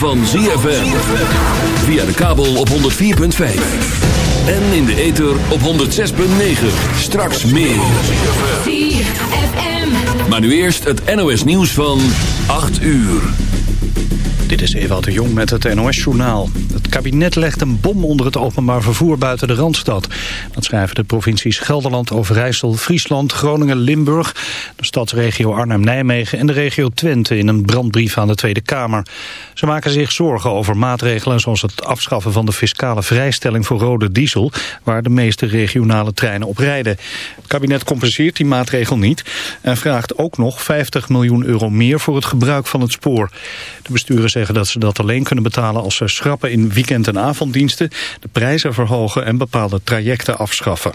van ZFM. Via de kabel op 104.5. En in de ether op 106.9. Straks meer. Maar nu eerst het NOS nieuws van 8 uur. Dit is Ewout de Jong met het NOS-journaal. Het kabinet legt een bom onder het openbaar vervoer buiten de Randstad. Dat schrijven de provincies Gelderland, Overijssel, Friesland, Groningen, Limburg... de stadsregio Arnhem-Nijmegen en de regio Twente... in een brandbrief aan de Tweede Kamer. Ze maken zich zorgen over maatregelen zoals het afschaffen van de fiscale vrijstelling voor rode diesel... waar de meeste regionale treinen op rijden. Het kabinet compenseert die maatregel niet... en vraagt ook nog 50 miljoen euro meer voor het gebruik van het spoor. De besturen zeggen dat ze dat alleen kunnen betalen als ze schrappen in weekend- en avonddiensten, de prijzen verhogen en bepaalde trajecten afschaffen.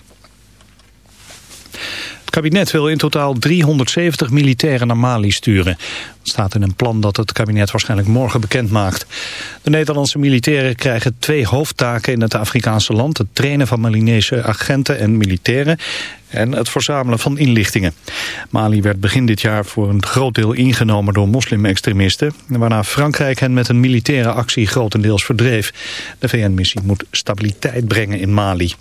Het kabinet wil in totaal 370 militairen naar Mali sturen. Dat staat in een plan dat het kabinet waarschijnlijk morgen bekend maakt. De Nederlandse militairen krijgen twee hoofdtaken in het Afrikaanse land. Het trainen van Malinese agenten en militairen en het verzamelen van inlichtingen. Mali werd begin dit jaar voor een groot deel ingenomen door moslimextremisten... waarna Frankrijk hen met een militaire actie grotendeels verdreef. De VN-missie moet stabiliteit brengen in Mali.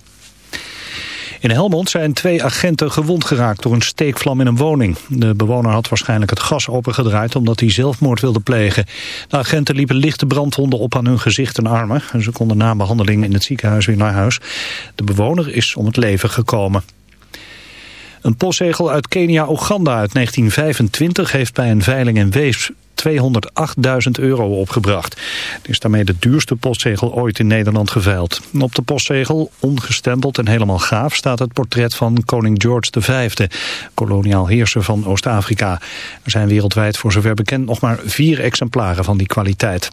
In Helmond zijn twee agenten gewond geraakt door een steekvlam in een woning. De bewoner had waarschijnlijk het gas opengedraaid omdat hij zelfmoord wilde plegen. De agenten liepen lichte brandwonden op aan hun gezicht en armen. En ze konden na behandeling in het ziekenhuis weer naar huis. De bewoner is om het leven gekomen. Een postzegel uit Kenia-Oeganda uit 1925 heeft bij een veiling in Wees 208.000 euro opgebracht. Het is daarmee de duurste postzegel ooit in Nederland geveild. Op de postzegel, ongestempeld en helemaal gaaf, staat het portret van koning George V, koloniaal heerser van Oost-Afrika. Er zijn wereldwijd voor zover bekend nog maar vier exemplaren van die kwaliteit.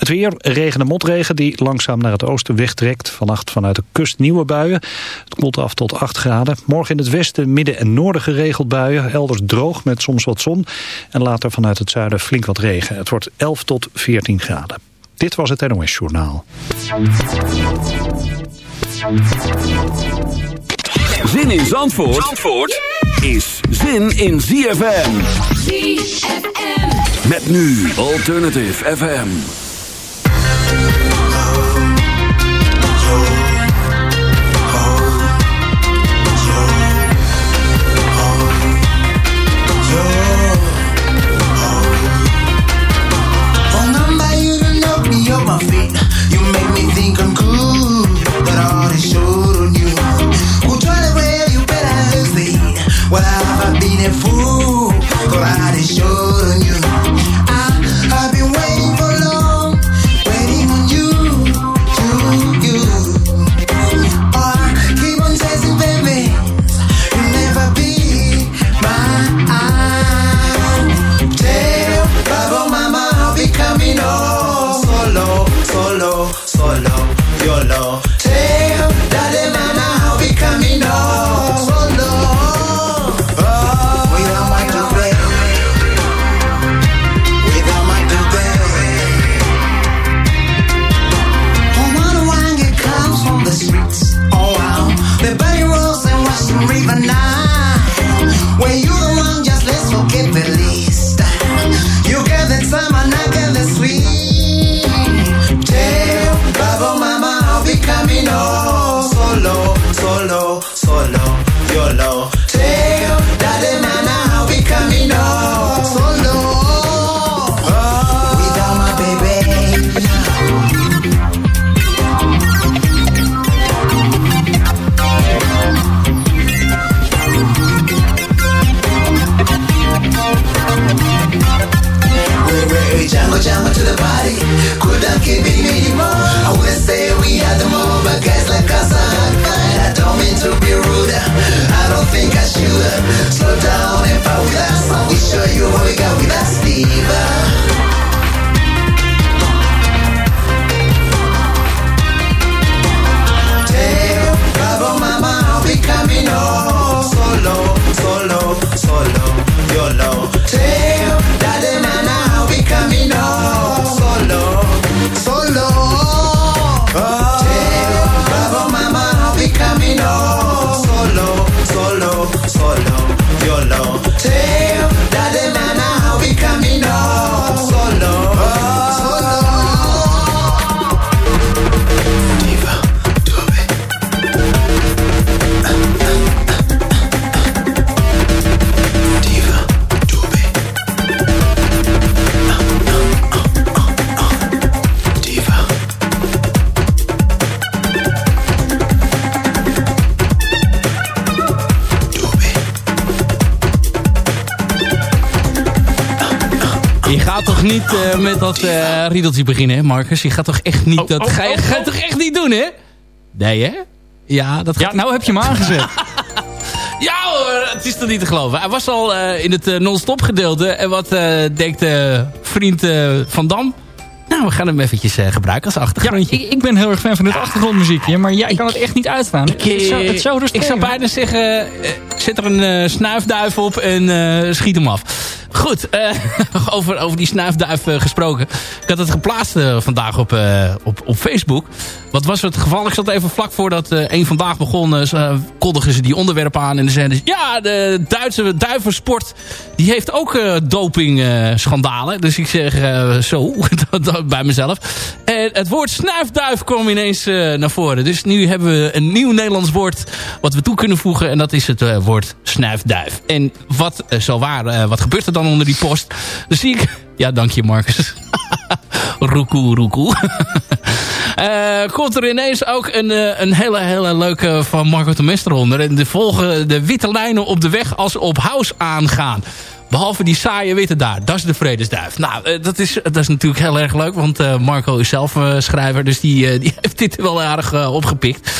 Het weer, regen en motregen die langzaam naar het oosten wegtrekt. Vannacht vanuit de kust nieuwe buien. Het koelt af tot 8 graden. Morgen in het westen, midden en noorden geregeld buien. Elders droog met soms wat zon. En later vanuit het zuiden flink wat regen. Het wordt 11 tot 14 graden. Dit was het NOS Journaal. Zin in Zandvoort, Zandvoort is zin in ZFM. ZFM. Met nu Alternative FM. Thank met dat uh, riedeltje beginnen, hè, Marcus? Je gaat toch echt niet... Oh, dat, oh, ga, je, oh, gaat toch echt niet doen, hè? Nee, hè? Ja, dat gaat... Ja, nou heb je hem aangezet. ja hoor, het is toch niet te geloven. Hij was al uh, in het non-stop gedeelte. En wat denkt vriend Van Dam? Nou, we gaan hem eventjes uh, gebruiken als achtergrondje. Ja, ik, ik, ben heel erg fan van dit achtergrondmuziekje. Maar jij kan het echt niet uitstaan. Ik, het, is zo, het zo ik zou bijna zeggen, uh, zet er een uh, snuifduif op en schiet hem af. Goed, uh, over, over die snuifduif uh, gesproken. Ik had het geplaatst uh, vandaag op, op, op Facebook. Wat was het geval? Ik zat even vlak voordat één vandaag begon... kondigen ze die onderwerpen aan en dan zeiden ze... ja, de Duitse duivensport die heeft ook doping schandalen. Dus ik zeg zo bij mezelf. En het woord snuifduif kwam ineens naar voren. Dus nu hebben we een nieuw Nederlands woord... wat we toe kunnen voegen. En dat is het woord snuifduif. En wat zo waar, wat gebeurt er dan? onder die post. Dus zie ik... Ja, dank je Marcus. roekoe, roekoe. Uh, komt er ineens ook een, uh, een hele, hele leuke van Marco de Mester onder. En de volgen de witte lijnen op de weg als op house aangaan. Behalve die saaie witte daar. Dat is de vredesduif. Nou, uh, dat, is, dat is natuurlijk heel erg leuk. Want Marco is zelf schrijver. Dus die, die heeft dit wel aardig opgepikt.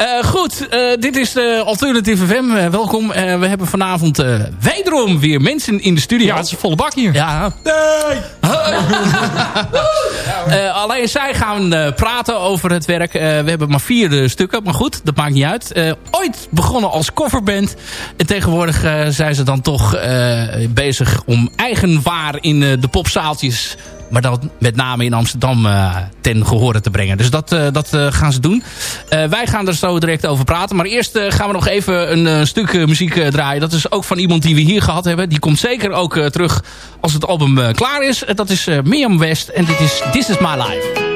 Uh, goed, uh, dit is de Alternative FM. Uh, welkom. we hebben vanavond wederom weer mensen in de studio. Ja, het is een volle bak hier. Ja. Nee! alleen zij gaan praten over het werk. we hebben maar vier stukken, maar goed, dat maakt niet uit. ooit begonnen als coverband. En tegenwoordig zijn ze dan toch bezig om eigenwaar in de popzaaltjes maar dat met name in Amsterdam uh, ten gehore te brengen. Dus dat, uh, dat uh, gaan ze doen. wij gaan er zo direct over praten. Maar eerst gaan we nog even een stuk muziek draaien. Dat is ook van iemand die we hier gehad hebben. Die komt zeker ook terug als het album klaar is. dat is Mirjam West. En dit is This Is My Life.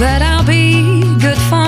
that I'll be good for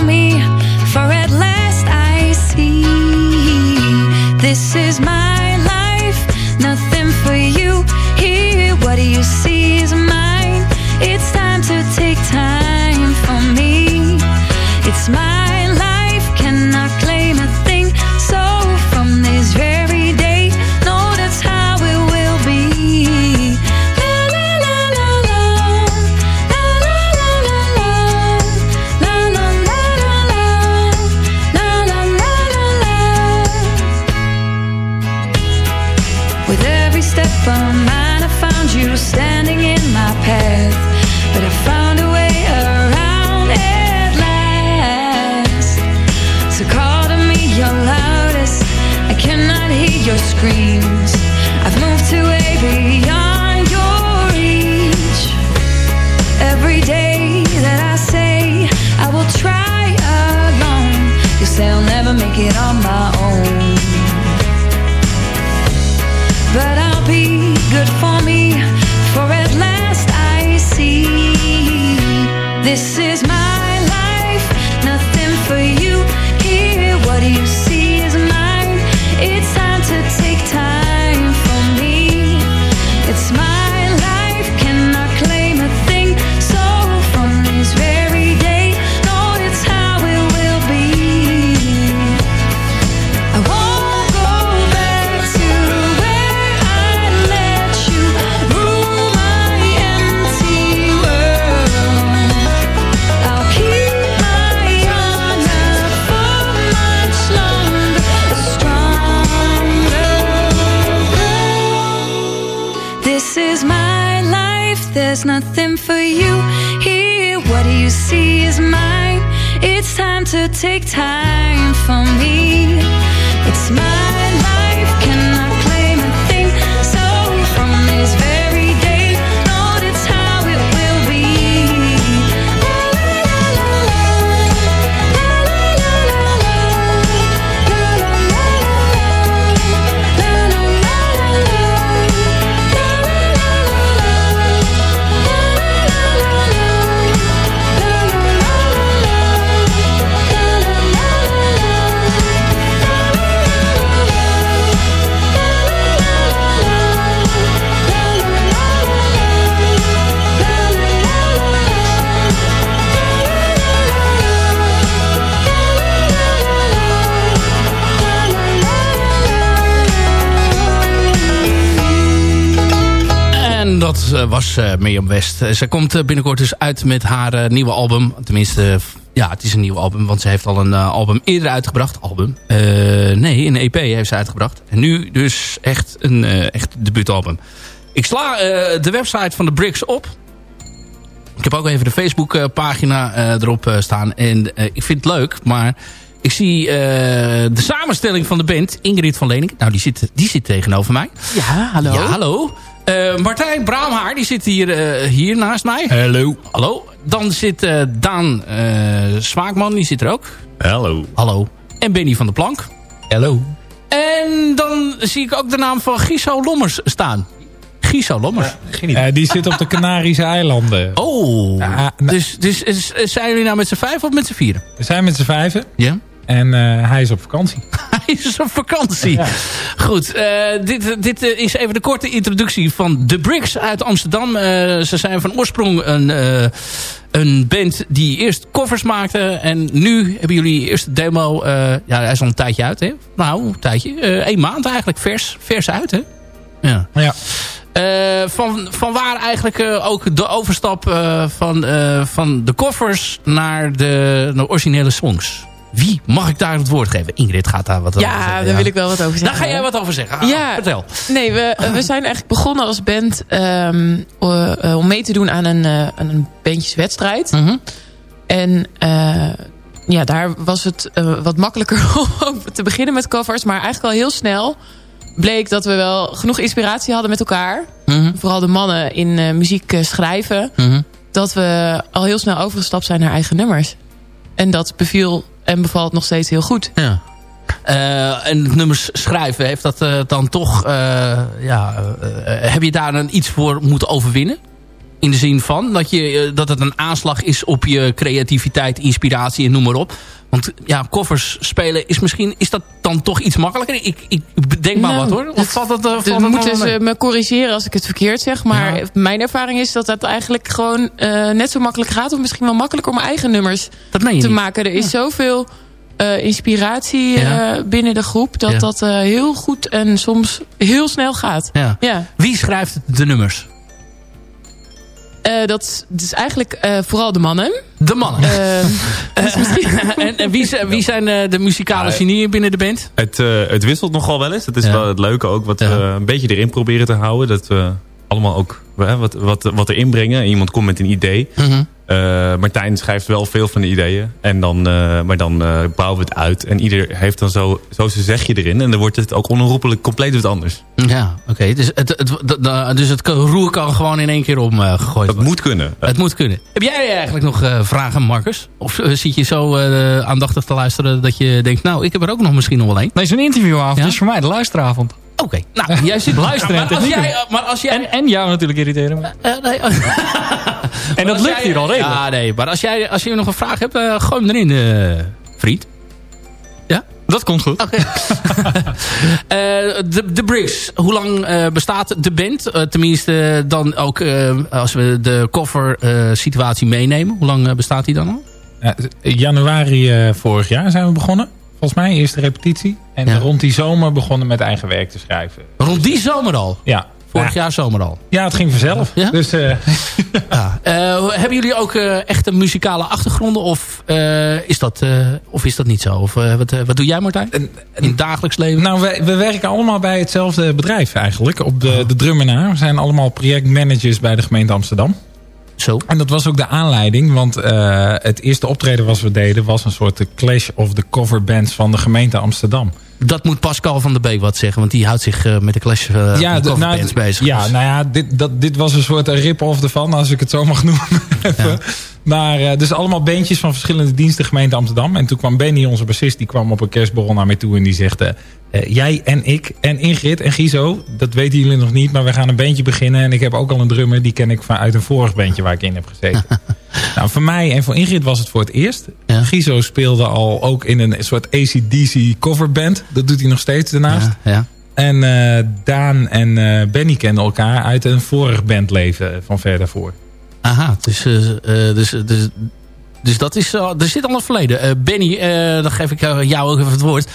take time eh, uh, Mirjam West. ze komt binnenkort dus uit met haar nieuwe album. Tenminste, ja, het is een nieuw album. Want ze heeft al een album eerder uitgebracht. Album? nee, een EP heeft ze uitgebracht. En nu dus echt een echt debuutalbum. Ik sla de website van de Bricks op. Ik heb ook even de Facebook pagina erop staan. En ik vind het leuk, maar... Ik zie uh, de samenstelling van de band. Ingrid van Lening. Nou, die zit, die zit tegenover mij. Ja, hallo. Ja, hallo. Uh, Martijn Braamhaar, die zit hier, uh, hier naast mij. Hallo. Hallo. Dan zit uh, Daan Smaakman, die zit er ook. Hallo. Hallo. En Benny van der Plank. Hallo. En dan zie ik ook de naam van Giso Lommers staan. Giso Lommers. Ja, die zit op de Canarische eilanden. Oh. Ja, dus, dus zijn jullie nou met z'n vijf of met z'n vieren? We zijn met z'n vijven. Ja. En uh, hij is op vakantie. is op vakantie. Ja. Goed, uh, dit, dit uh, is even de korte introductie van The Bricks uit Amsterdam. ze zijn van oorsprong een, een band die eerst covers maakte. En nu hebben jullie eerst de demo... ja, hij is al een tijdje uit, hè? Nou, een tijdje. Eén maand eigenlijk, vers, vers uit, hè? Ja. ja. van, van waar eigenlijk ook de overstap van, van de covers naar de, de originele songs? Wie mag ik daar het woord geven? Ingrid gaat daar wat ja, over zeggen. Ja, daar wil ik wel wat over zeggen. Daar ga jij wat over zeggen. Ah, ja, vertel. Nee, we, we zijn eigenlijk begonnen als band um, uh, om mee te doen aan een, uh, een bandjeswedstrijd. Mm -hmm. En ja, daar was het wat makkelijker om te beginnen met covers. Maar eigenlijk al heel snel bleek dat we wel genoeg inspiratie hadden met elkaar. Mm -hmm. Vooral de mannen in muziek schrijven. Mm -hmm. Dat we al heel snel overgestapt zijn naar eigen nummers. En dat beviel en bevalt nog steeds heel goed. Ja. Uh, en nummers schrijven, heeft dat uh, dan toch... Uh, ja, heb je daar dan iets voor moeten overwinnen? In de zin van dat, je, dat het een aanslag is op je creativiteit, inspiratie en noem maar op. Want ja, koffers spelen is misschien... Is dat dan toch iets makkelijker? Ik, ik denk maar nou, wat hoor. Of valt dat, valt dus moeten ze me corrigeren als ik het verkeerd zeg. Maar ja. mijn ervaring is dat dat eigenlijk gewoon uh, net zo makkelijk gaat. Of misschien wel makkelijker om eigen nummers dat meen je te niet. maken. Er is ja. zoveel uh, inspiratie ja. uh, binnen de groep. Dat dat heel goed en soms heel snel gaat. Ja. Wie schrijft de nummers? Uh, dat, is eigenlijk uh, vooral de mannen. De mannen. Uh, dus en, en wie, zijn, wie zijn de muzikale genieën binnen de band? Het, het wisselt nogal wel eens. Dat is ja. wel het leuke ook. Wat ja. we een beetje erin proberen te houden. Dat we allemaal ook wat, wat, wat erin brengen. En iemand komt met een idee. Uh, Martijn schrijft wel veel van de ideeën. En dan, uh, maar dan uh, bouwen we het uit. En ieder heeft dan zo, zo zijn zegje erin. En dan wordt het ook onherroepelijk compleet wat anders. Ja, oké. Okay. Dus, het, het, het, dus het roer kan gewoon in één keer omgegooid worden. Dat moet kunnen. Het moet kunnen. Heb jij eigenlijk nog vragen, Marcus? Of zit je zo aandachtig te luisteren dat je denkt... nou, ik heb er ook nog misschien nog wel één. Nee, zo'n interviewavond ja? is voor mij de luisteravond. Oké, okay. nou, jij zit luisteren ja, maar, als jij, maar als jij... En, en jou natuurlijk irriteren. Maar... Uh, nee. en dat lukt jij, hier al redelijk. Ja, nee, maar als jij, als je nog een vraag hebt, uh, gooi hem erin, uh, vriend. Ja? Dat komt goed. Okay. de, de Bricks, hoe lang bestaat de band? tenminste, dan ook als we de cover situatie meenemen. Hoe lang bestaat die dan al? januari vorig jaar zijn we begonnen. Volgens mij eerste repetitie. En ja. rond die zomer begonnen met eigen werk te schrijven. Rond die zomer al? Ja. Vorig jaar zomer al? Ja, het ging vanzelf. Ja? Dus, uh, ja. uh, hebben jullie ook uh, echte muzikale achtergronden? Of, is, dat, of is dat niet zo? Of, wat, wat doe jij Martijn? In het dagelijks leven? Nou, we, we werken allemaal bij hetzelfde bedrijf eigenlijk. Op de, de Drummenaar. We zijn allemaal projectmanagers bij de gemeente Amsterdam. Zo. En dat was ook de aanleiding, want uh, het eerste optreden wat we deden... was een soort clash of the cover bands van de gemeente Amsterdam. Dat moet Pascal van der Beek wat zeggen, want die houdt zich uh, met de clash uh, ja, de nou, bezig. Ja, nou ja, dit, dat, dit was een soort rip-off ervan, als ik het zo mag noemen. ja. Maar uh, dus allemaal bandjes van verschillende diensten gemeente Amsterdam. En toen kwam Benny, onze bassist, die kwam op een kerstborrel naar mij toe en die zegt... Uh, jij en ik en Ingrid en Gizo, dat weten jullie nog niet... maar we gaan een bandje beginnen en ik heb ook al een drummer... die ken ik vanuit een vorig bandje waar ik in heb gezeten. nou, voor mij en voor Ingrid was het voor het eerst. Ja. Gizo speelde al ook in een soort ACDC coverband. Dat doet hij nog steeds daarnaast. Ja, ja. En uh, Daan en Benny kenden elkaar uit een vorig bandleven van ver daarvoor. Aha, dus, uh, dus, dus Dus dat is, uh, er zit al een verleden. Uh, Benny, uh, dan geef ik jou ook even het woord.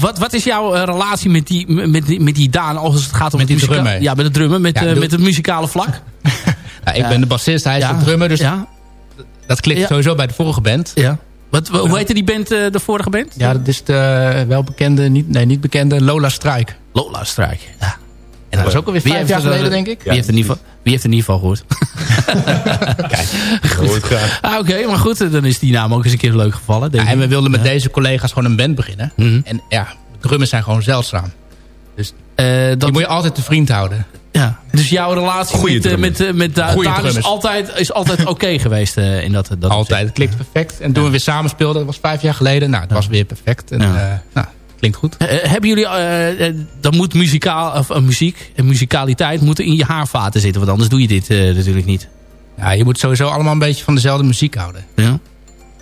wat, wat is jouw relatie met die, met, die, met die Daan als het gaat om met het die drummer? Ja, met het drummen, met, ja, met het muzikale vlak. ja, ik ben de bassist, hij is ja, de drummer. Dus ja. dat klikt sowieso bij de vorige band. Ja. Wat, hoe heette die band, de vorige band? Ja, dat is de welbekende, niet, nee, niet bekende Lola Strijk. Lola Strijk, ja. En dat is ook alweer vijf heeft jaar geleden, denk ik. Wie, heeft er niet van, wie heeft er niet van gehoord? Kijk, goed. Ah, Oké, okay, maar goed, dan is die naam ook eens een keer leuk gevallen. Ja, en we wilden met deze collega's gewoon een band beginnen. Mm -hmm. En ja, drummers zijn gewoon zeldzaam. Dus uh, dat... die moet je altijd te vriend houden. Ja, dus jouw relatie Goeie met, met, met, met Daan drummers. is altijd, is altijd oké okay geweest uh, in dat, dat Altijd, het klikt perfect. En toen we weer samen speelden, dat was vijf jaar geleden. Nou, het was weer perfect. En, Ja. uh, nou, klinkt goed. Uh, hebben jullie, uh, dan moet muzikaal, of, uh, muziek en muzikaliteit moeten in je haarvaten zitten. Want anders doe je dit natuurlijk niet. Ja, je moet sowieso allemaal een beetje van dezelfde muziek houden. Ja.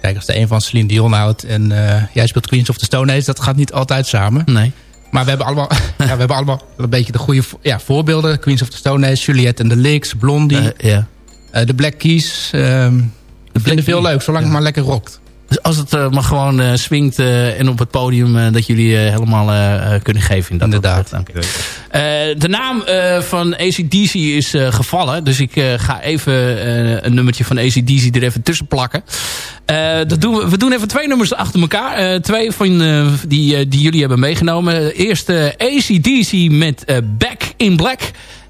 Kijk, als de een van Celine Dion houdt en jij speelt Queens of the Stone Age, dat gaat niet altijd samen. Nee. Maar we hebben allemaal, ja, we hebben allemaal een beetje de goede ja, voorbeelden. Queens of the Stone Age, Juliette en de Licks, Blondie, ja. de Black Keys. Um, we vinden veel leuk, zolang het maar lekker rokt. Dus als het uh, maar gewoon uh, swingt uh, en op het podium dat jullie helemaal kunnen geven. In dat Inderdaad. De naam van ACDC is gevallen. Dus ik ga even een nummertje van ACDC er even tussen plakken. dat doen we, we doen even twee nummers achter elkaar. twee van die, die jullie hebben meegenomen. Eerst ACDC met Back in Black.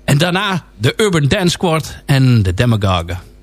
En daarna de Urban Dance Squad en de Demagogue.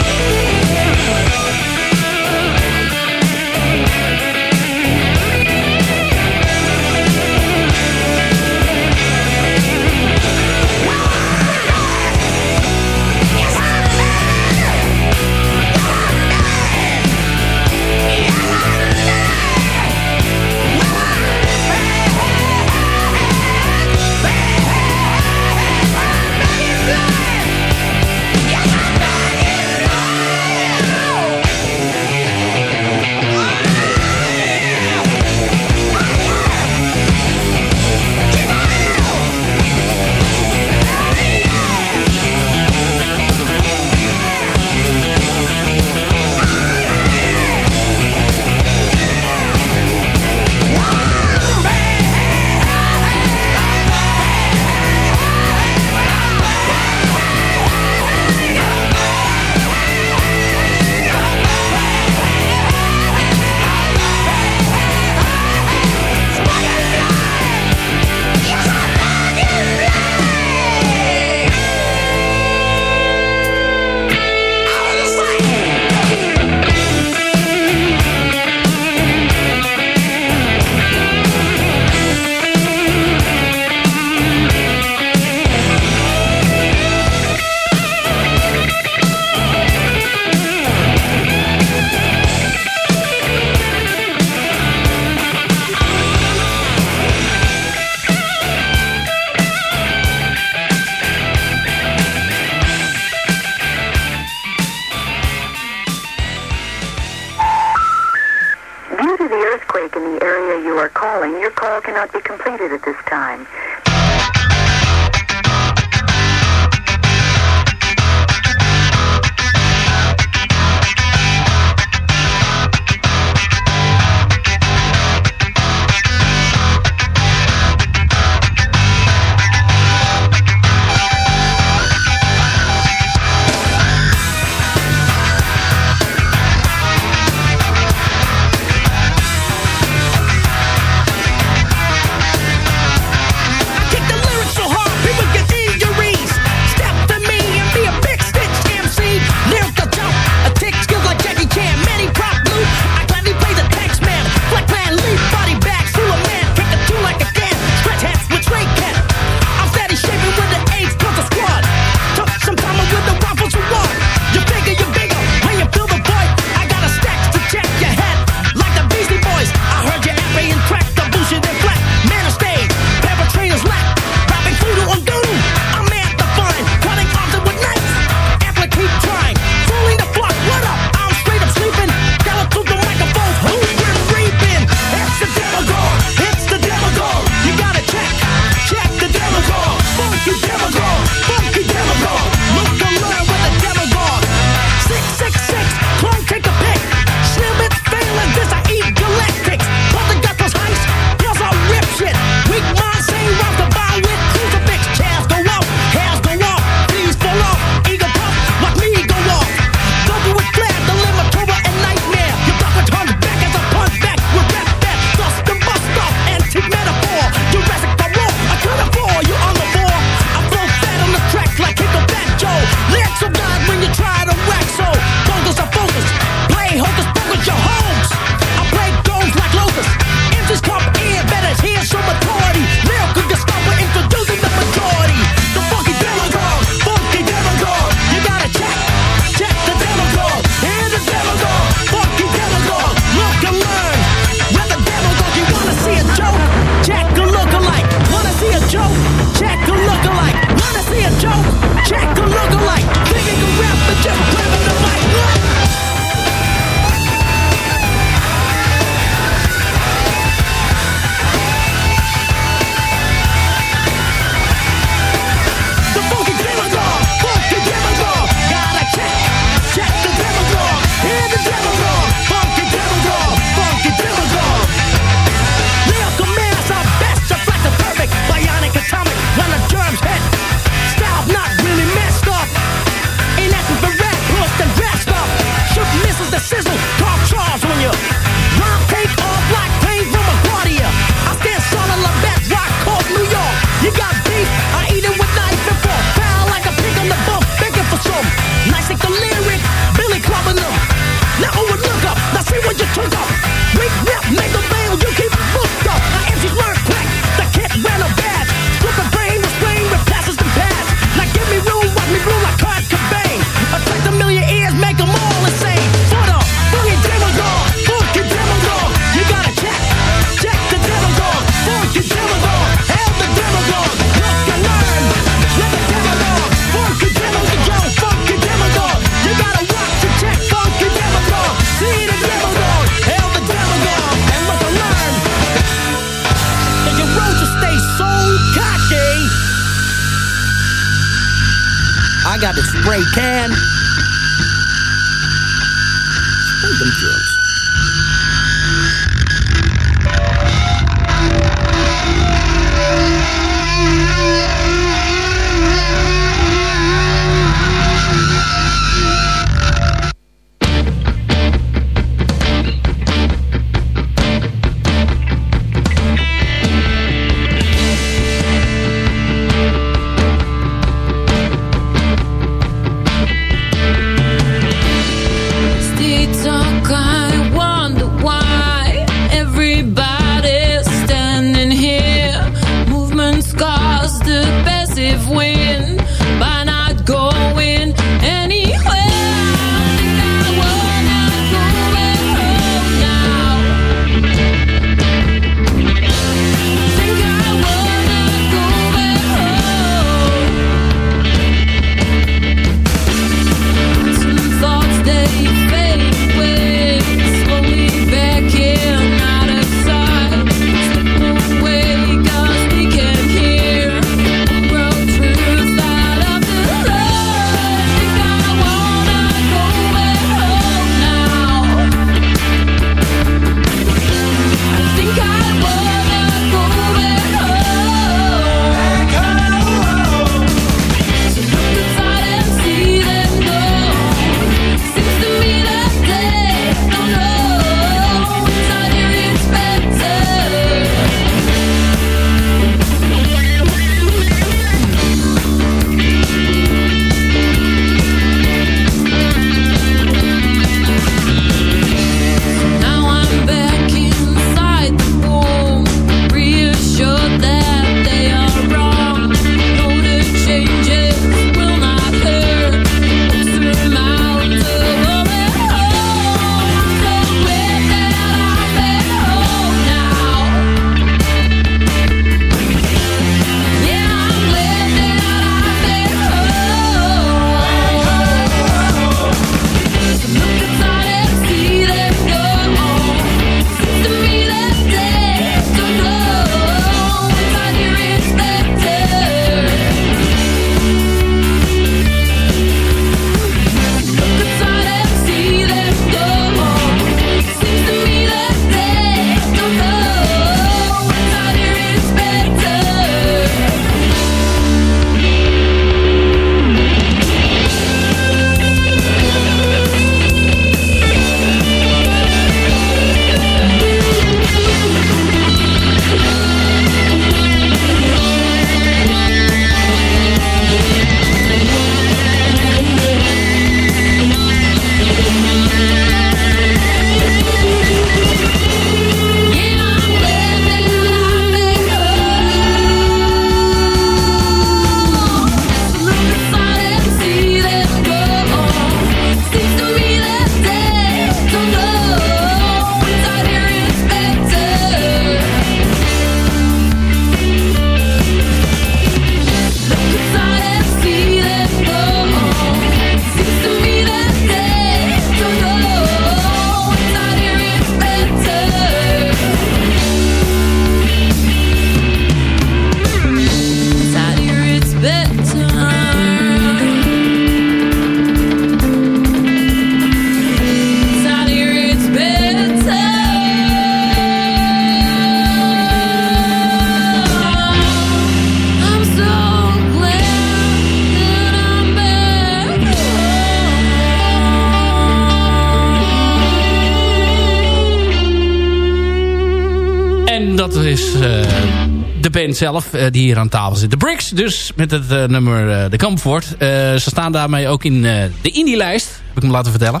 Zelf eh, die hier aan tafel zit. De Bricks dus met het eh, nummer eh, De Comfort. Eh, ze staan daarmee ook in eh, de indie-lijst. Heb ik me laten vertellen.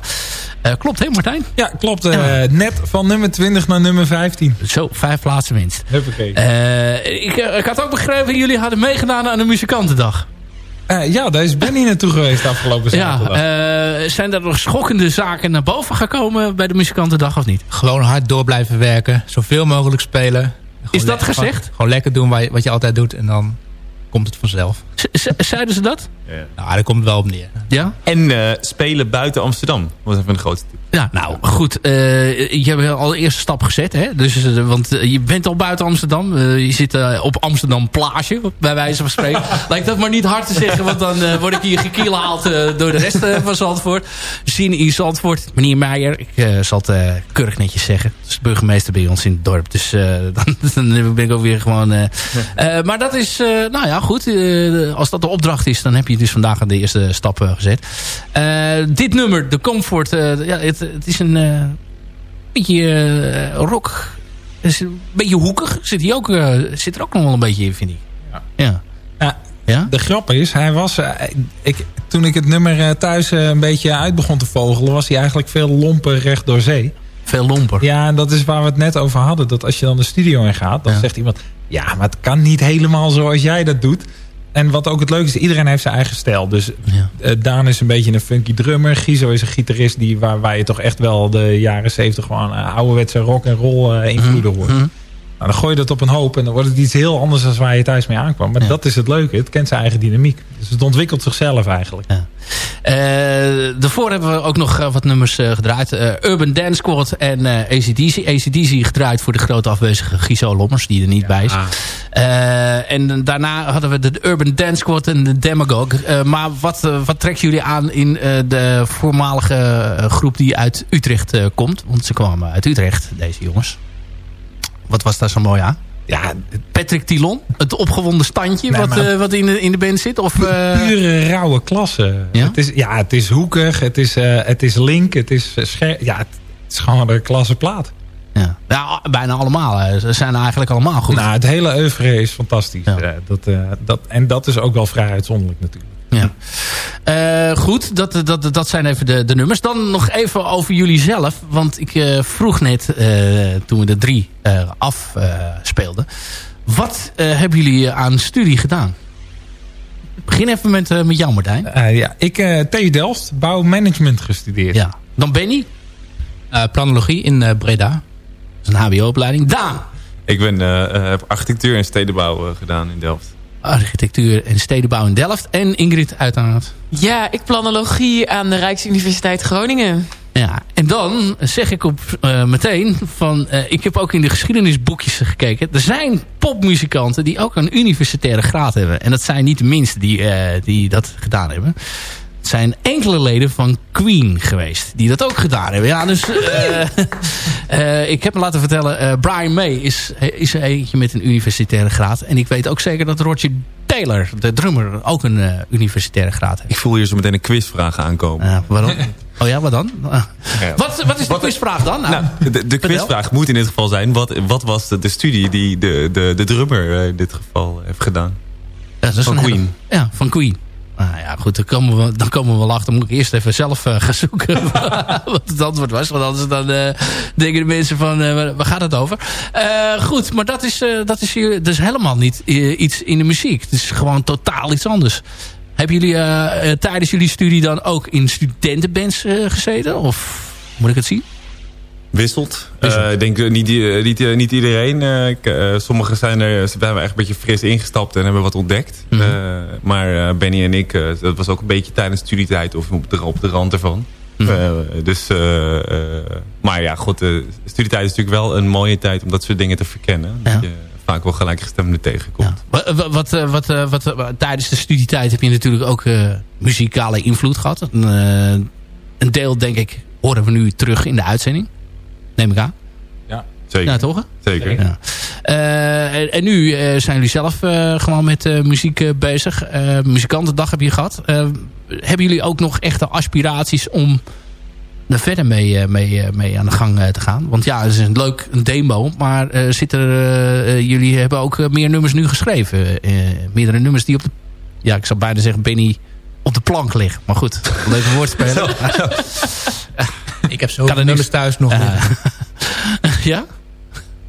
Eh, klopt hè Martijn? Ja, klopt. eh, Net van nummer 20 naar nummer 15. Zo, vijf plaatsen winst. Eh, ik, ik had ook begrepen, jullie hadden meegedaan aan de muzikantendag. Eh, ja, daar is Benny naartoe geweest afgelopen Ja, zaterdag. eh, zijn er nog schokkende zaken naar boven gekomen bij de muzikantendag of niet? Gewoon hard door blijven werken. Zoveel mogelijk spelen. Is dat gezegd? Gewoon, gewoon lekker doen wat je altijd doet. En dan komt het vanzelf. Z- zeiden ze dat? Nou, daar komt het wel op neer. Ja? En eh, spelen buiten Amsterdam was even een grootste tip. Ja, nou goed. eh, je hebt al de eerste stap gezet. Hè? Dus, eh, want je bent al buiten Amsterdam. Eh, je zit op Amsterdam Plage, bij wijze van spreken. Laat ik dat maar niet hard te zeggen. Want dan eh, word ik hier gekielhaald eh, door de rest van Zandvoort. Zien in Zandvoort. Meneer Meijer, ik eh, zal het eh, keurig netjes zeggen. Dat is burgemeester bij ons in het dorp. Dus eh, dan, dan ben ik ook weer gewoon... eh, eh, maar dat is, eh, nou ja, goed. Eh, als dat de opdracht is, dan heb je dus vandaag de eerste stap eh, gezet. Eh, dit nummer, de Comfort, ja, het, het is een beetje rock. Is een beetje hoekig. Zit, hier ook, zit er ook nog wel een beetje in, vind ik. Ja. Ja. Ja? De grap is, hij was, ik, toen ik het nummer thuis een beetje uit begon te vogelen... was hij eigenlijk veel lomper recht door zee. Veel lomper. Ja, en dat is waar we het net over hadden. Dat als je dan de studio in gaat, dan Ja. zegt iemand... ja, maar het kan niet helemaal zoals jij dat doet. En wat ook het leuke is, iedereen heeft zijn eigen stijl. Dus Ja. eh, Daan is een beetje een funky drummer. Gizo is een gitarist die, waar, waar je toch echt wel de jaren zeventig... gewoon uh, ouderwetse rock en roll eh, invloeden hoort. Mhm. Nou, dan gooi je dat op een hoop en dan wordt het iets heel anders dan waar je thuis mee aankwam. Maar Ja. dat is het leuke. Het kent zijn eigen dynamiek. Dus het ontwikkelt zichzelf eigenlijk. Ja. Eh, daarvoor hebben we ook nog eh, wat nummers eh, gedraaid. Urban Dance Squad en ACDC. ACDC gedraaid voor de grote afwezige Giso Lommers, die er niet bij is. En daarna hadden we de Urban Dance Squad en de Demagogue. Maar wat, wat trekt jullie aan in de voormalige groep die uit Utrecht komt? Want ze kwamen uit Utrecht, deze jongens. Wat was daar zo mooi aan? Ja, Patrick Tilon, het opgewonden standje Nee, wat, maar- eh, wat in, de, in de band zit? Of, eh, pure rauwe klasse. Ja? Het is, ja, het is hoekig, het is, eh, het is link, het is scherp. Ja, het is gewoon een klasse plaat. Ja. ja, bijna allemaal. Ze zijn eigenlijk allemaal goed. Nou, het hele oeuvre is fantastisch. Ja. Eh, dat, eh, dat, en dat is ook wel vrij uitzonderlijk natuurlijk. Ja. Eh, goed, dat, dat, dat zijn even de, de nummers. Dan nog even over jullie zelf. Want ik eh, vroeg net, eh, toen we de drie eh, afspeelden... wat eh, hebben jullie aan studie gedaan? Begin even met, met jou, Martijn. Eh, ja, ik uh, TU Delft, bouwmanagement gestudeerd. Ja. Dan Benny. Uh, planologie in uh, Breda. Dat is een hbo-opleiding. Daan. Ik ben, uh, heb architectuur en stedenbouw uh, gedaan in Delft. Architectuur en stedenbouw in Delft. En Ingrid uiteraard. Ja, ik planologie aan de Rijksuniversiteit Groningen. Ja, en dan zeg ik op uh, meteen van... Uh, ik heb ook in de geschiedenisboekjes gekeken. Er zijn popmuzikanten die ook een universitaire graad hebben. En dat zijn niet de minste die, uh, die dat gedaan hebben. Het zijn enkele leden van Queen geweest. Die dat ook gedaan hebben. Ja, dus uh, ik heb me laten vertellen. Brian May is, is eentje met een universitaire graad. En ik weet ook zeker dat Roger Taylor, de drummer, ook een universitaire graad heeft. Ik voel hier zo meteen een quizvraag aankomen. waarom? Oh ja, wat dan? Ja. Wat, wat is de wat, quizvraag dan? Nou, nou de, de quizvraag moet in dit geval zijn... wat, wat was de, de studie die de, de, de drummer in dit geval heeft gedaan? Ja, van Queen. Hele, ja, van Queen. Nou ja, goed, dan komen we, dan komen we wel achter. Moet ik eerst even zelf uh, gaan zoeken wat het antwoord was. Want anders dan uh, denken de mensen van, uh, waar gaat het over? Goed, maar dat is, dat, is hier, is helemaal niet iets in de muziek. Het is gewoon totaal iets anders. Hebben jullie tijdens jullie studie dan ook in studentenbands gezeten? Of moet ik het zien? Wisselt. Uh, ik denk niet, niet, niet iedereen. Uh, sommigen zijn er, zijn er echt een beetje fris ingestapt en hebben wat ontdekt. Mm -hmm. uh, maar Benny en ik, dat was ook een beetje tijdens studietijd of op de, op de rand ervan. Mm -hmm. dus, maar ja, goed, studietijd is natuurlijk wel een mooie tijd om dat soort dingen te verkennen. Ja. Dat je vaak wel gelijkgestemden tegenkomt. Ja. Wat, wat, wat, wat, tijdens de studietijd heb je natuurlijk ook muzikale invloed gehad. Een, een deel, denk ik, horen we nu terug in de uitzending. Neem ik aan. Ja, zeker. Ja, toch? Zeker. Ja. Uh, en, en, nu uh, zijn jullie zelf uh, gewoon met muziek bezig. muzikantendag heb je gehad. hebben jullie ook nog echte aspiraties om er verder mee, eh, mee, eh, mee aan de gang eh, te gaan. Want ja, het is een leuk een demo. Maar eh, zit er, eh, eh, jullie hebben ook eh, meer nummers nu geschreven. Eh, meerdere nummers die op de... Ja, ik zou bijna zeggen Benny op de plank liggen. Maar goed, leuk woordspelen. Ik heb zo Kan er nummers thuis nog. Ja?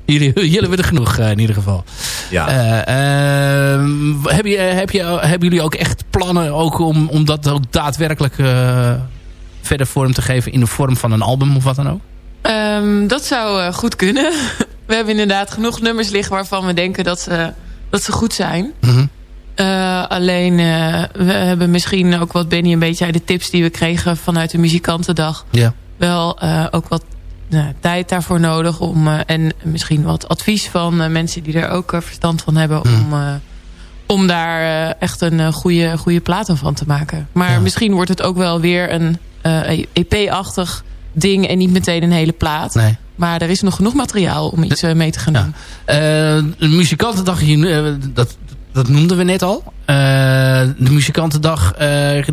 Jullie, jullie hebben er genoeg eh, in ieder geval. Ja. Eh, ehm, heb je, heb je, hebben jullie ook echt plannen ook om, om dat ook daadwerkelijk eh, verder vorm te geven in de vorm van een album of wat dan ook? Ehm, dat zou eh, goed kunnen. We hebben inderdaad genoeg nummers liggen waarvan we denken dat ze, dat ze goed zijn. Mhm. Eh, alleen, eh, we hebben misschien ook wat Benny een beetje zei... de tips die we kregen vanuit de muzikantendag... Ja. wel eh, ook wat tijd daarvoor nodig. Om, eh, en misschien wat advies van mensen die er ook verstand van hebben... om, eh, om daar echt een goede, goede platen van te maken. Maar Ja. misschien wordt het ook wel weer een eh, EP-achtig ding... en niet meteen een hele plaat. Nee. Maar er is nog genoeg materiaal om iets mee te gaan doen. Eh, de muzikantendag, hier, eh, dat, dat noemden we net al. Eh, de muzikantendag, eh,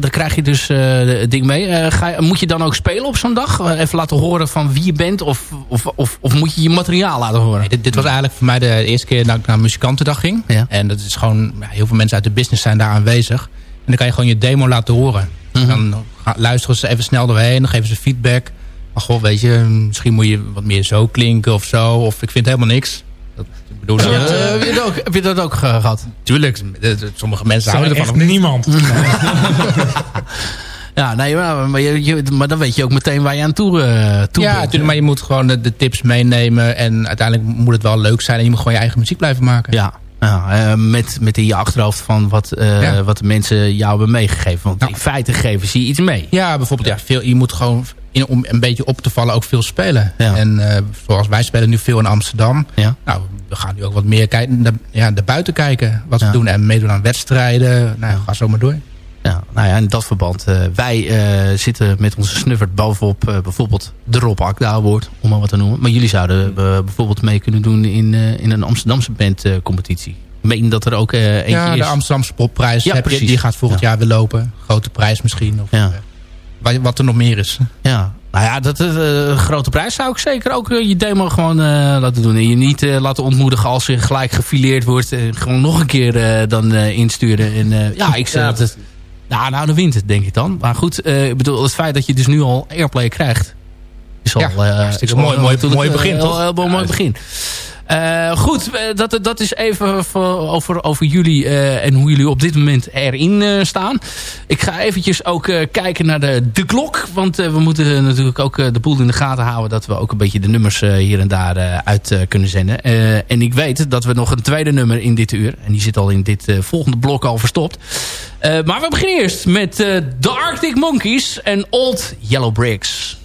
daar krijg je dus eh, het ding mee. Ga je, moet je dan ook spelen op zo'n dag? Even laten horen van wie je bent? Of, of, of, of moet je je materiaal laten horen? Nee, dit, dit was eigenlijk voor mij de eerste keer dat ik naar een muzikantendag ging. Ja. En dat is gewoon, ja, heel veel mensen uit de business zijn daar aanwezig. En dan kan je gewoon je demo laten horen. Mhm. Dan luisteren ze even snel doorheen, dan geven ze feedback. Maar goh, weet je, misschien moet je wat meer zo klinken of zo. Of ik vind helemaal niks. Dat, bedoel, Eh, dat- heb, je dat ook, heb je dat ook eh, gehad? Tuurlijk, eh, sommige mensen houden er ervan. echt niemand. Ja, nee, maar, maar, je, je- maar dan weet je ook meteen waar je aan toe, eh toe Ja, bent. natuurlijk, maar je moet gewoon de, de tips meenemen. En uiteindelijk moet het wel leuk zijn. En je moet gewoon je eigen muziek blijven maken. Ja, ja eh, met, met in je achterhoofd van wat, eh, Ja. wat de mensen jou hebben meegegeven. Want Ja. in feite geven ze je iets mee. Ja, bijvoorbeeld, ja, veel, je moet gewoon in, om een beetje op te vallen ook veel spelen. Ja. En eh, zoals wij spelen nu veel in Amsterdam. Ja. Nou, we gaan nu ook wat meer kijken, naar, ja, naar buiten kijken. Wat Ja. we doen en meedoen aan wedstrijden. Nou, ga zo maar door. Ja, nou ja, in dat verband. eh, wij eh, zitten met onze snuffert bovenop bijvoorbeeld de Rob Akda Award, om maar wat te noemen. Maar jullie zouden bijvoorbeeld mee kunnen doen in, in een Amsterdamse bandcompetitie. Meen dat er ook eentje ja, is. de Amsterdamse popprijs. Ja, heb je, precies. die gaat volgend Ja. jaar weer lopen. Grote prijs misschien. Of, Ja. Eh, wat, er nog meer is. Ja, nou ja, dat is een grote prijs zou ik zeker ook eh, je demo gewoon eh, laten doen. En je niet eh, laten ontmoedigen als je gelijk gefileerd wordt. en gewoon nog een keer eh, dan eh, insturen. En eh, ja, ik zeg Ja, dat het... Nou, nou, dan wint het, denk ik dan. Maar goed, eh, ik bedoel, het feit dat je dus nu al airplay krijgt... is al, Ja, eh, hartstikke is al mooi, mooi- mooi begin, eh, toch? Heel, heel mooi begin. Eh, goed, eh, dat, dat is even over, over jullie eh, en hoe jullie op dit moment erin staan. Ik ga eventjes ook kijken naar de, de klok. Want we moeten natuurlijk ook de boel in de gaten houden... dat we ook een beetje de nummers hier en daar uit kunnen zenden. En ik weet dat we nog een tweede nummer in dit uur... en die zit al in dit volgende blok al verstopt. Maar we beginnen eerst met The Arctic Monkeys en Old Yellow Bricks.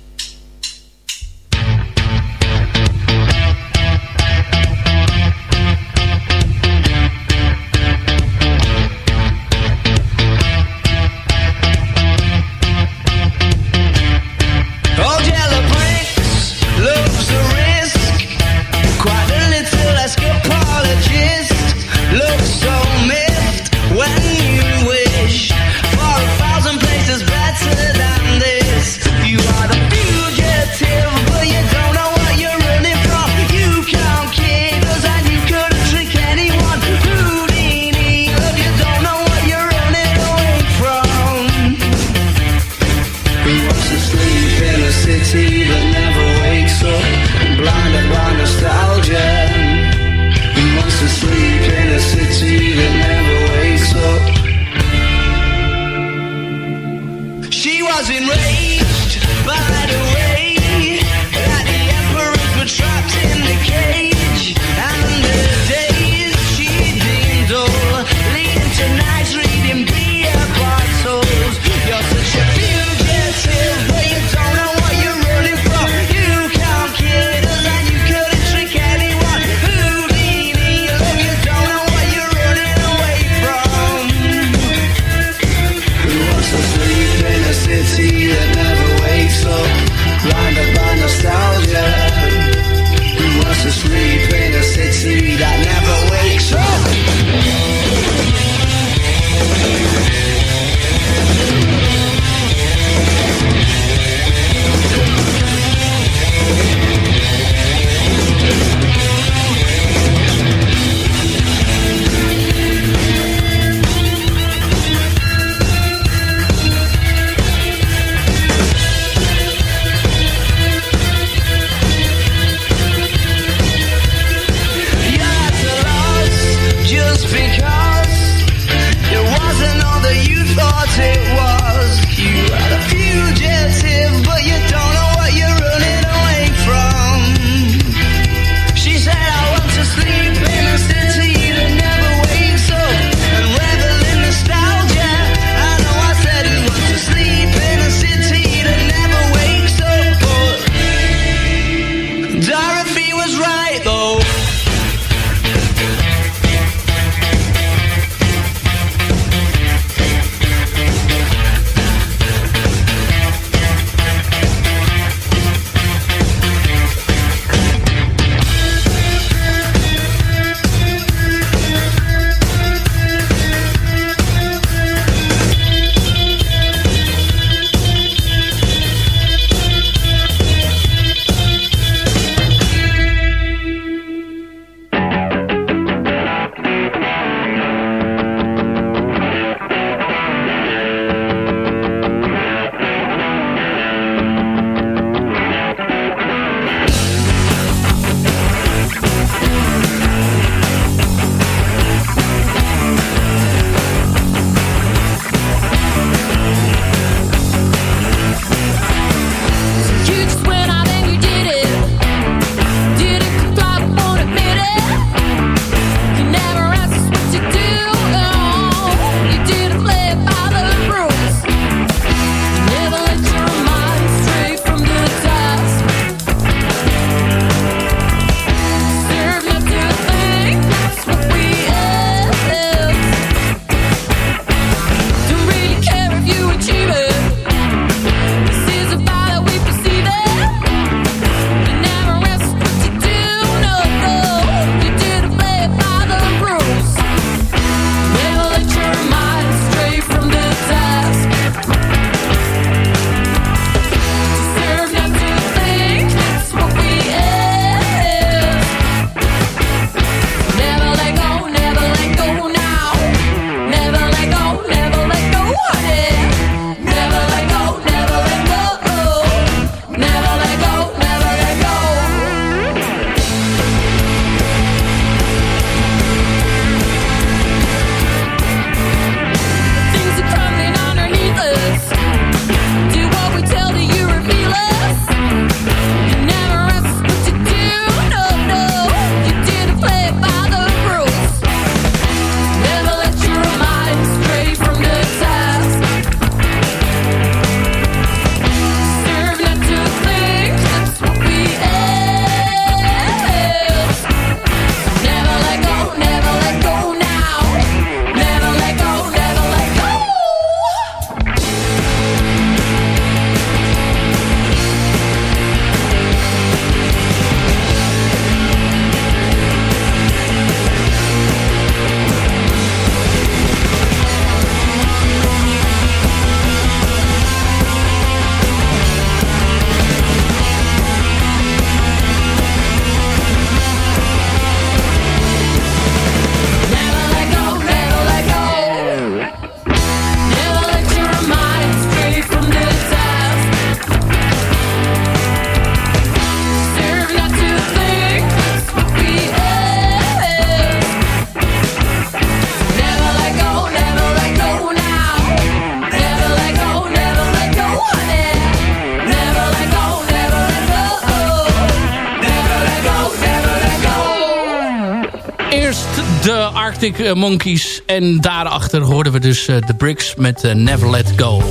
Arctic eh, Monkeys. En daarachter hoorden we dus de Bricks met Never Let Go.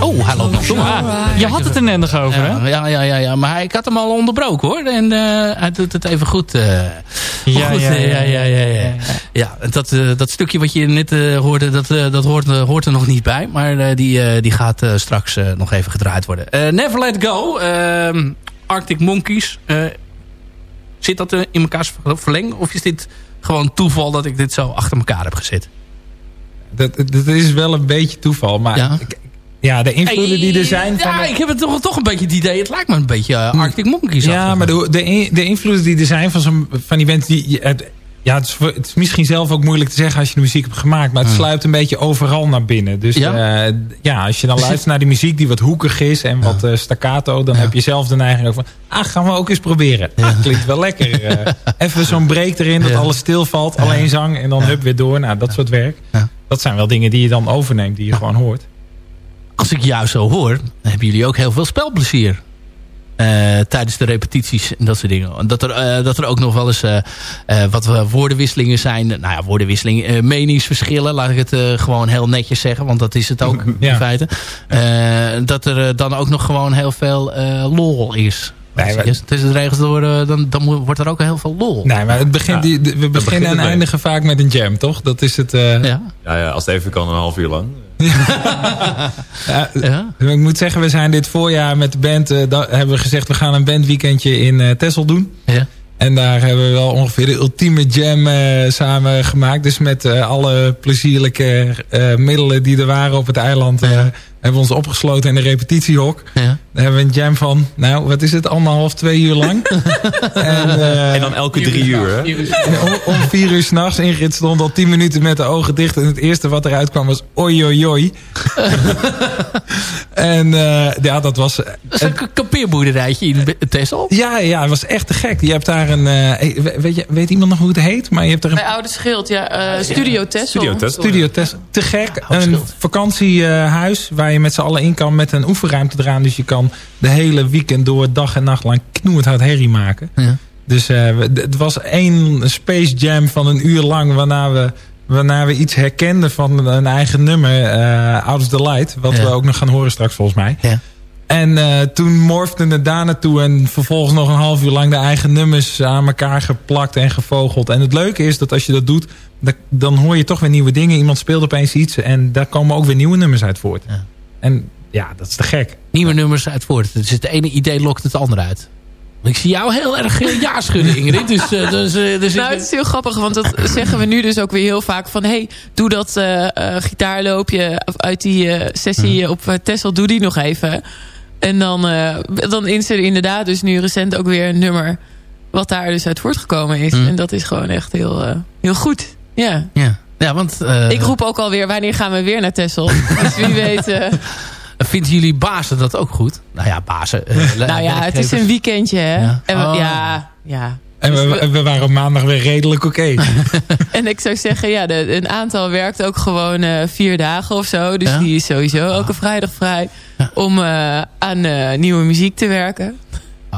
Oh, hij loopt nog door. je had het er net nog over, ja, hè? Ja, ja, ja, ja, maar ik had hem al onderbroken, hoor. En hij doet het even goed. ja, goed ja, ja, ja, ja, ja. ja dat, dat stukje wat je net hoorde, dat, dat hoort, hoort er nog niet bij. Maar die, die gaat straks nog even gedraaid worden. Never Let Go. Ehm, Arctic Monkeys. Zit dat in elkaars verleng? Of is dit gewoon toeval dat ik dit zo achter elkaar heb gezet? Dat, dat is wel een beetje toeval. Maar ja, ja de invloeden die er zijn... Ja, ik heb het toch, toch een beetje het idee. Het lijkt me een beetje uh, Arctic Monkeys. Ja, maar de, de, de, invloeden die er zijn van, van die bands... Die, ja, het is, het is, misschien zelf ook moeilijk te zeggen als je de muziek hebt gemaakt. Maar het sluit een beetje overal naar binnen. Dus ja, uh, ja als je dan luistert naar die muziek die wat hoekig is en wat uh, staccato. Dan ja. heb je zelf de neiging ook van, ah, gaan we ook eens proberen. Ah, klinkt wel lekker. Uh, even zo'n break erin dat alles stilvalt. Alleen zang en dan hup weer door. Nou, dat soort werk. Dat zijn wel dingen die je dan overneemt, die je gewoon hoort. Als ik jou zo hoor, dan hebben jullie ook heel veel spelplezier. Uh, tijdens de repetities en dat soort dingen. Dat er, uh, dat er ook nog wel eens uh, wat woordenwisselingen zijn. Nou ja, woordenwisselingen, meningsverschillen. Laat ik het gewoon heel netjes zeggen. Want dat is het ook ja. in feite. dat er dan ook nog gewoon heel veel lol is. Nee, maar, tussen de regels door, dan, dan wordt er ook heel veel lol. Nee, maar het begint, die, de, we beginnen en eindigen vaak met een jam, toch? Dat is het... Ja? Ja, ja, als het even kan, een half uur lang. ja, ja. Ik moet zeggen, we zijn dit voorjaar met de band... Uh, hebben we gezegd, we gaan een bandweekendje in uh, Texel doen. Ja. En daar hebben we wel ongeveer de ultieme jam uh, samen gemaakt. Dus met alle plezierlijke middelen die er waren op het eiland... Ja. Hebben we ons opgesloten in een repetitiehok. Ja. Daar hebben we een jam van, nou, wat is het, anderhalf, twee uur lang. en, en, dan elke drie uur, hè? Om, om, vier uur s'nachts. Ingrid stond al tien minuten met de ogen dicht. En het eerste wat eruit kwam was oi, oi, oi. en uh, ja, dat was... Dat is een kampeerboerderijtje in Texel? Ja, ja, het was echt te gek. Je hebt daar een... Uh, weet, je, weet iemand nog hoe het heet? Maar je hebt er een... Bij Oude Schild, ja. Uh, Studio Texel. Studio Texel. Studio Texel. Te gek. Een vakantiehuis waar je met z'n allen in kan met een oefenruimte eraan. Dus je kan de hele weekend door dag en nacht lang knoerd hard herrie maken. Ja. Dus uh, het was één space jam van een uur lang waarna we, waarna we iets herkenden van een eigen nummer, uh, Out of the Light. Wat ja. we ook nog gaan horen straks volgens mij. Ja. En uh, toen morfde het daar naartoe en vervolgens nog een half uur lang de eigen nummers aan elkaar geplakt en gevogeld. En het leuke is dat als je dat doet, dan hoor je toch weer nieuwe dingen. Iemand speelt opeens iets en daar komen ook weer nieuwe nummers uit voort. Ja. En ja, dat is te gek. Nieuwe nummers uit voort. Dus het ene idee lokt het andere uit. Ik zie jou heel erg uh, ja schudden, Ingrid. Dus, uh, dus, uh, dus nou, het is heel grappig, want dat zeggen we nu dus ook weer heel vaak van... hey, doe dat gitaarloopje uit die sessie op Tessel, doe die nog even. En dan, dan is er inderdaad dus nu recent ook weer een nummer... wat daar dus uit voortgekomen is. Mm. En dat is gewoon echt heel, heel goed. Ja. Ja, ja want... ik roep ook alweer, wanneer gaan we weer naar Tessel? dus wie weet... Vinden jullie bazen dat ook goed? Nou ja, bazen. Uh, nou ja, het is een weekendje, hè? Ja. En we, Oh. ja, ja. En we, we waren maandag weer redelijk oké. Okay. en ik zou zeggen, ja, de, een aantal werkt ook gewoon uh, vier dagen of zo. Dus Ja? die is sowieso elke vrijdag vrij om uh, aan uh, nieuwe muziek te werken.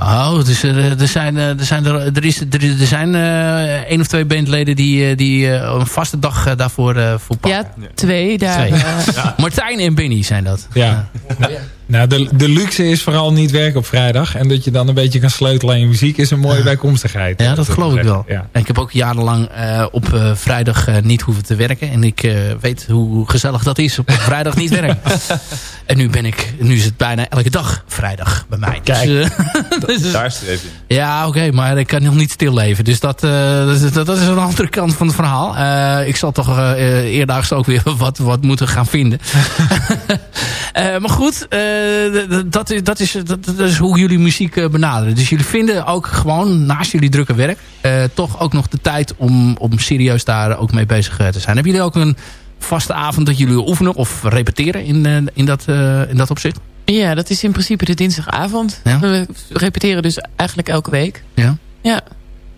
Oh, dus er, er zijn, er, zijn er, er, is, er, er zijn uh, één of twee bandleden die, die uh, een vaste dag uh, daarvoor uh, voor pakken. Ja, twee. Daar, twee. Ja. Martijn en Benny zijn dat. Ja. Nou, nou, de, de luxe is vooral niet werken op vrijdag. En dat je dan een beetje kan sleutelen aan je muziek is een mooie bijkomstigheid. Ja, dat geloof ik wel. Ja. En ik heb ook jarenlang op vrijdag niet hoeven te werken. En ik weet hoe gezellig dat is op vrijdag niet werken. en nu ben ik, nu is het bijna elke dag vrijdag bij mij. Kijk. Dus, dus, daar streef je. Ja, oké, okay, maar ik kan nog niet stilleven. Dus dat, uh, dat, dat, dat, is een andere kant van het verhaal. Uh, ik zal toch uh, eerdaags ook weer wat, wat moeten gaan vinden. maar goed, dat, is, dat, is, dat, dat, is hoe jullie muziek benaderen. Dus jullie vinden ook gewoon naast jullie drukke werk... toch ook nog de tijd om, om serieus daar ook mee bezig te zijn. Hebben jullie ook een vaste avond dat jullie oefenen of repeteren in, in, dat, in dat opzicht? Ja, dat is in principe de dinsdagavond. Ja? We repeteren dus eigenlijk elke week. Ja? Ja.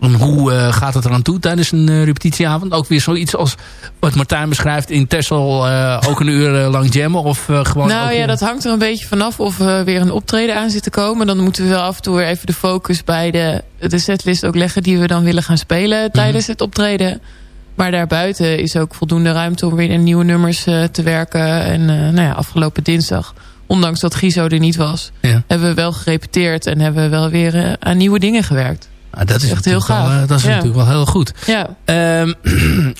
En hoe uh, gaat het eraan toe tijdens een uh, repetitieavond? Ook weer zoiets als wat Martijn beschrijft in Texel uh, ook een uur lang jammen? Of gewoon nou ja, dat hangt er een beetje vanaf of er weer een optreden aan zit te komen. Dan moeten we wel af en toe weer even de focus bij de, de setlist ook leggen die we dan willen gaan spelen tijdens Mhm. het optreden. Maar daarbuiten is ook voldoende ruimte om weer in nieuwe nummers eh, te werken. En eh, nou ja, afgelopen dinsdag, ondanks dat Giso er niet was... Ja. hebben we wel gerepeteerd en hebben we wel weer eh, aan nieuwe dingen gewerkt. Nou, dat is echt heel natuurlijk wel, gaaf. eh, dat is Ja. natuurlijk wel heel goed. Ja, Ehm,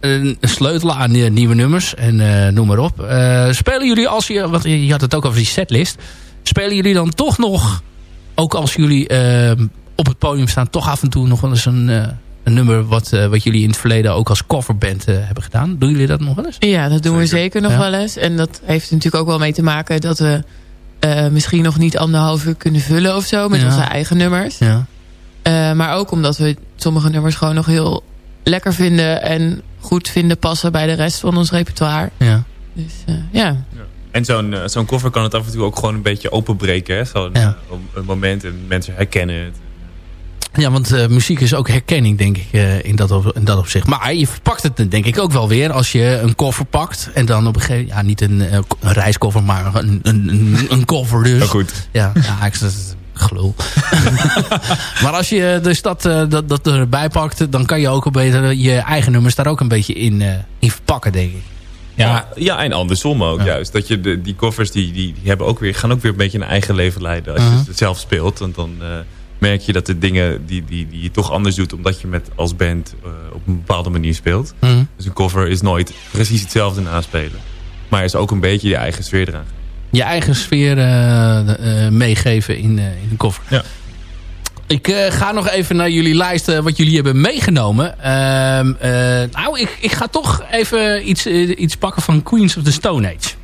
een sleutel aan eh, nieuwe nummers en eh, noem maar op. Eh, spelen jullie als je, want je had het ook over die setlist. Spelen jullie dan toch nog, ook als jullie ehm, op het podium staan, toch af en toe nog wel eens een, eh, een nummer wat, eh, wat jullie in het verleden ook als coverband hebben gedaan? Doen jullie dat nog wel eens? ja dat doen we zeker nog Ja. wel eens. En dat heeft er natuurlijk ook wel mee te maken dat we... eh, misschien nog niet anderhalf uur kunnen vullen of zo met Ja. onze eigen nummers. Ja. Eh, maar ook omdat we sommige nummers gewoon nog heel lekker vinden... en goed vinden passen bij de rest van ons repertoire. ja. Dus eh, ja, En zo'n eh, zo'n cover kan het af en toe ook gewoon een beetje openbreken. hè? Zo'n Ja. een moment en mensen herkennen het. Ja, want eh, muziek is ook herkenning, denk ik, eh, in, dat op, in dat opzicht. Maar je verpakt het denk ik ook wel weer als je een koffer pakt. En dan op een gegeven moment, ja, niet een, eh, een reiskoffer, maar een, een, een, koffer dus. Heel goed. Ja, ja ik dat gelul. maar als je dus dat, eh, dat, dat erbij pakt, dan kan je ook al beter je eigen nummers daar ook een beetje in, eh, in verpakken, denk ik. Ja, ja, en andersom ook Ja. juist. Dat je de, die covers die, die, die hebben ook weer, gaan ook weer een beetje een eigen leven leiden. Als Uh-huh. je het zelf speelt, want dan eh, merk je dat de dingen die, die, die je toch anders doet... omdat je met als band eh, op een bepaalde manier speelt. Mhm. Dus een cover is nooit precies hetzelfde naspelen. Maar is ook een beetje je eigen sfeer eraan. Je eigen sfeer eh, eh, meegeven in, eh, in een koffer. Ja. Ik ga nog even naar jullie lijst eh, wat jullie hebben meegenomen. Ehm, eh, nou, ik, ik ga toch even iets, iets pakken van Queens of the Stone Age.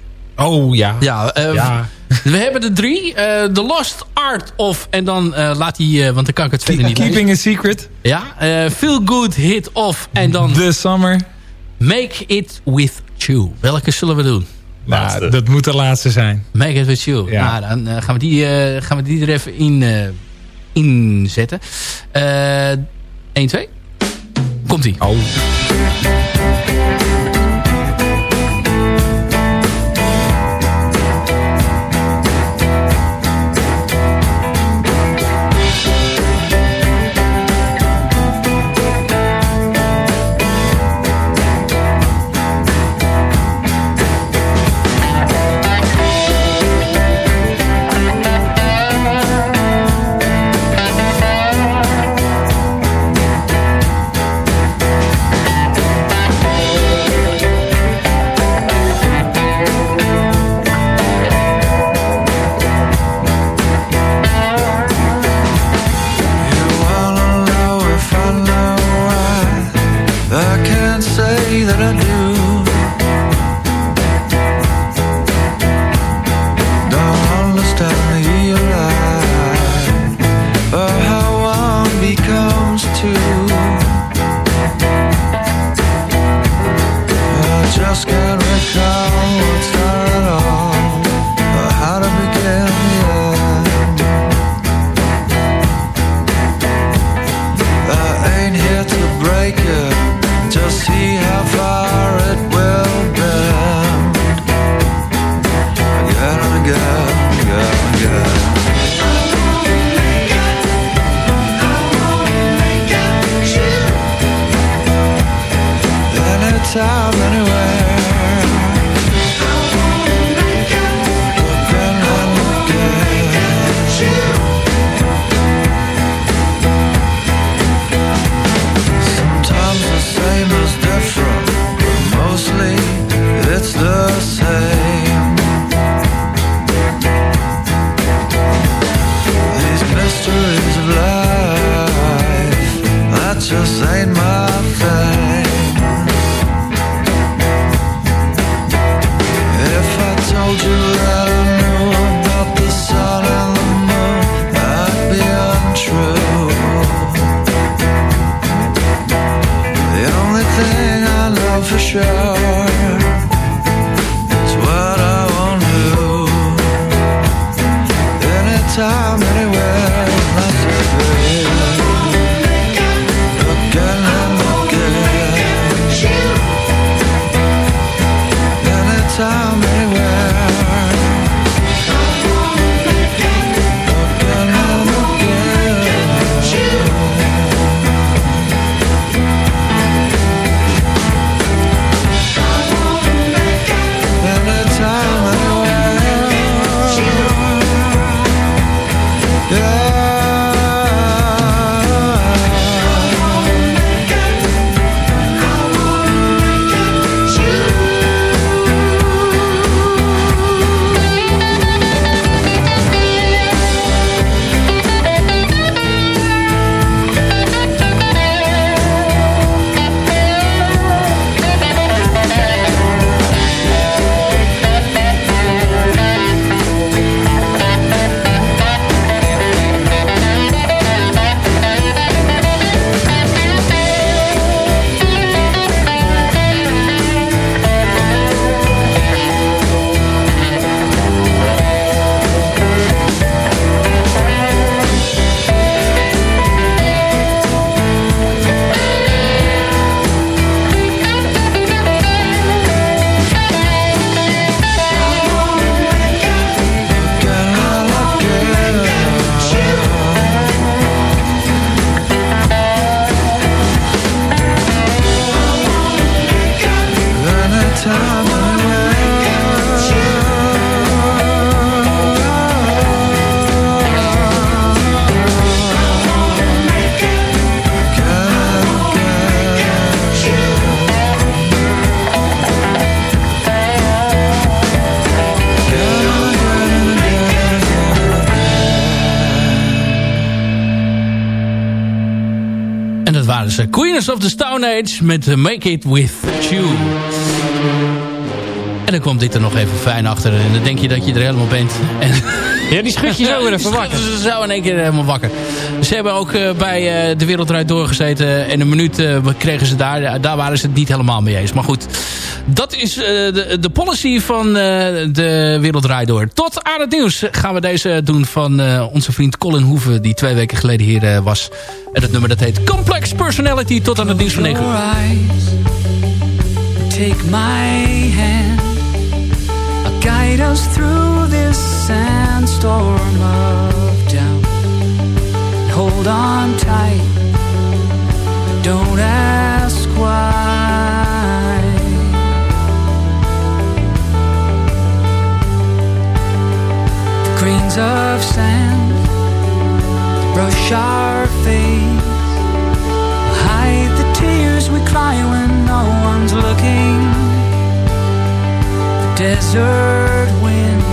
Oh ja. Ja, Ja. we hebben de drie. the Lost Art of... En dan laat hij... want dan kan ik het verder niet lezen. Keeping a secret. Ja, Feel Good Hit Off. En dan The summer. Make It With You. Welke zullen we doen? Laatste. Nou, dat moet de laatste zijn. Make It With You. Ja. Nou, dan eh, gaan, we die, eh, gaan we die er even in, eh inzetten. Eh 1, 2. Komt-ie. Oh. choose. Queens of the Stone Age met Make It With You. En dan komt dit er nog even fijn achter. En dan denk je dat je er helemaal bent. En ja, die schud je zo weer even wakker. Ze zo in één keer helemaal wakker. Ze hebben ook uh, bij uh, De Wereldrijd doorgezeten. En een minuut uh, kregen ze daar. Daar waren ze het niet helemaal mee eens. Maar goed, dat is de, de policy van De Wereldrijd door. Tot aan het nieuws gaan we deze doen van onze vriend Colin Hoeven. Die twee weken geleden hier was. En het nummer dat heet Complex Personality. Tot aan het nieuws van 9 uur. Take my hand Guide us through this sandstorm of doubt. Hold on tight. Don't ask why. Grains of sand brush our face. Hide the tears we cry when no one's looking The desert wind